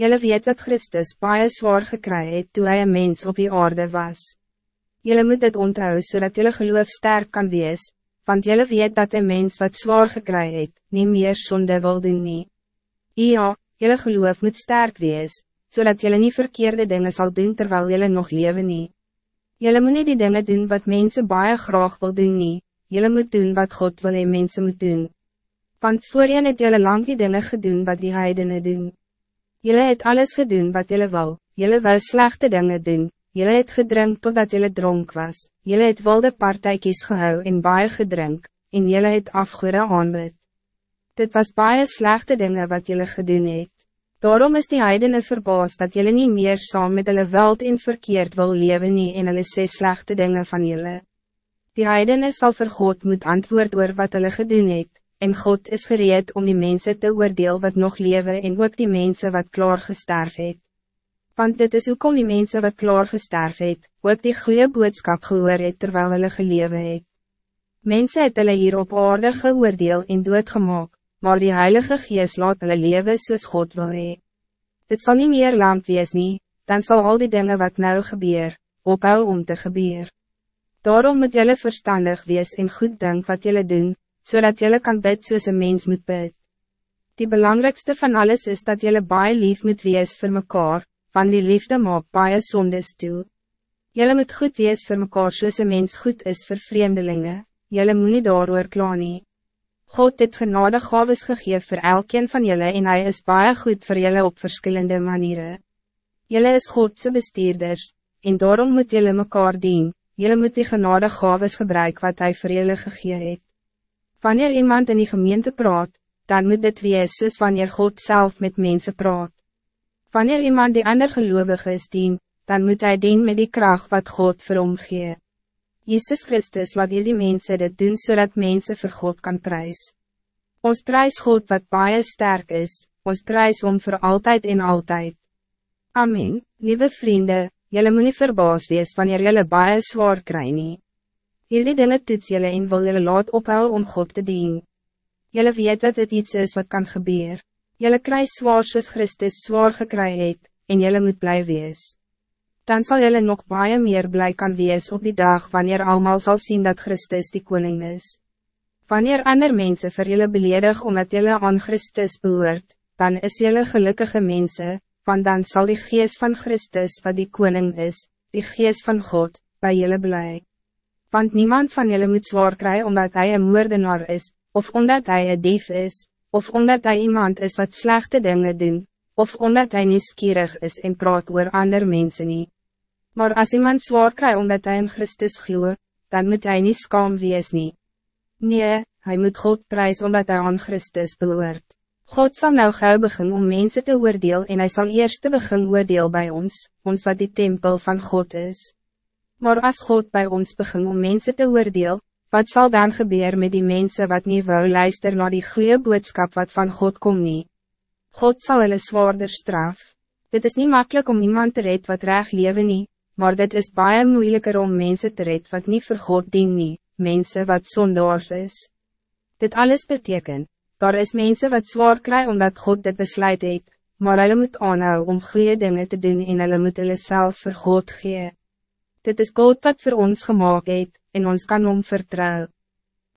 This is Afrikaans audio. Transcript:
Jullie weet dat Christus baie zwaar gekry het toe hy een mens op die aarde was. Jullie moet dit onthou zodat jullie geloof sterk kan wees, want jullie weet dat een mens wat zwaar gekry het, nie meer sonde wil doen nie. Ja, jullie geloof moet sterk wees, zodat jullie niet verkeerde dingen zal doen terwijl jullie nog leven nie. Jullie moet niet die dingen doen wat mensen baie graag wil doen nie, jullie moet doen wat God wil en mensen moet doen. Want voor je het jullie lang die dingen gedoen wat die heidenen doen. Jullie het alles gedoen wat jullie wil, jullie wil slechte dingen doen, jullie het gedrink totdat jullie dronk was, jullie het wilde partijkies gehou en baie gedrink, en jullie het afgoede aanbid. Dit was baie slechte dingen wat jullie gedoen het. Daarom is die heidene verbaasd dat jullie niet meer saam met hulle weld in verkeerd wil leven nie en hulle sê slechte dingen van jullie. Die heidene sal vir God moet antwoord oor wat hulle gedoen het, en God is gereed om die mensen te oordeel wat nog leven en ook die mensen wat klaar gesterf het. Want dit is ook om die mensen wat klaar gesterf het, ook die goede boodskap gehoor het terwijl hulle gelewe het. Mensen het hulle hier op aarde geoordeel en doodgemaak, maar die Heilige Geest laat hulle lewe soos God wil hee. Dit zal niet meer lang wees nie, dan zal al die dingen wat nou gebeur, ophou om te gebeur. Daarom moet jullie verstandig wees en goed denk wat jullie doen, zodat so jullie kan bid soos een mens moet bid. Die belangrijkste van alles is dat jullie baie lief moet wees voor mekaar, van die liefde maak baie sondes toe. Jullie moet goed wees voor mekaar soos een mens goed is voor vreemdelingen, jullie moet nie daar klaar nie. God het genade gaves gegeven voor elkeen van jullie en hij is baie goed voor jullie op verschillende manieren. Jullie is Godse bestuurders, en daarom moet jullie mekaar dien, jullie moet die genade gaves gebruiken wat hij voor jullie gegeven heeft. Wanneer iemand in die gemeente praat, dan moet dit wees soos wanneer God zelf met mensen praat. Wanneer iemand die ander gelovig is dien, dan moet hij dien met die kracht wat God vir hom gee. Jezus Christus laat die mensen dit doen zodat mensen vir God kan prijs. Ons prijs God wat baie sterk is, ons prijs om voor altijd en altijd. Amen, lieve vrienden, jullie moet nie verbaas wees wanneer jullie baie zwaar kry nie. Hierdie dinge toets jylle en wil jylle laat ophou om God te dien. Jylle weet dat het iets is wat kan gebeuren. Jylle kry zwaar soos Christus zwaar gekry het, en jylle moet blij wees. Dan zal jylle nog baie meer blij kan wees op die dag wanneer allemaal zal zien dat Christus die koning is. Wanneer ander mensen vir jylle beledig omdat jylle aan Christus behoort, dan is jylle gelukkige mensen, want dan zal die geest van Christus wat die koning is, die geest van God, bij jylle blij want niemand van jullie moet zwaar krijgen omdat hij een moordenaar is, of omdat hij een dief is, of omdat hij iemand is wat slechte dingen doen, of omdat hij nieuwsgierig is en praat oor ander mensen niet. Maar als iemand zwaar krijgt omdat hij in Christus gloeit, dan moet hij niet skaam wees nie. Nee, hij moet God prijs omdat hij aan Christus behoort. God zal nou gauw begin om mensen te oordeel en hij zal eerst begin oordeel bij ons, ons wat die tempel van God is. Maar als God bij ons begint om mensen te oordeel, wat zal dan gebeuren met die mensen wat niet wou luisteren naar die goede boodschap wat van God komt niet? God zal hulle zwaarder straf. Dit is niet makkelijk om iemand te redden wat recht leven niet, maar dit is baie moeilijker om mensen te redden wat niet voor God dien niet, mensen wat zondaars is. Dit alles betekent, daar is mensen wat zwaar krijgen omdat God dit besluit heeft, maar hulle moet aanhou om goede dingen te doen en hulle moet hulle self vir God gee. Dit is God wat voor ons gemaakt heeft, en ons kan om vertrouwen.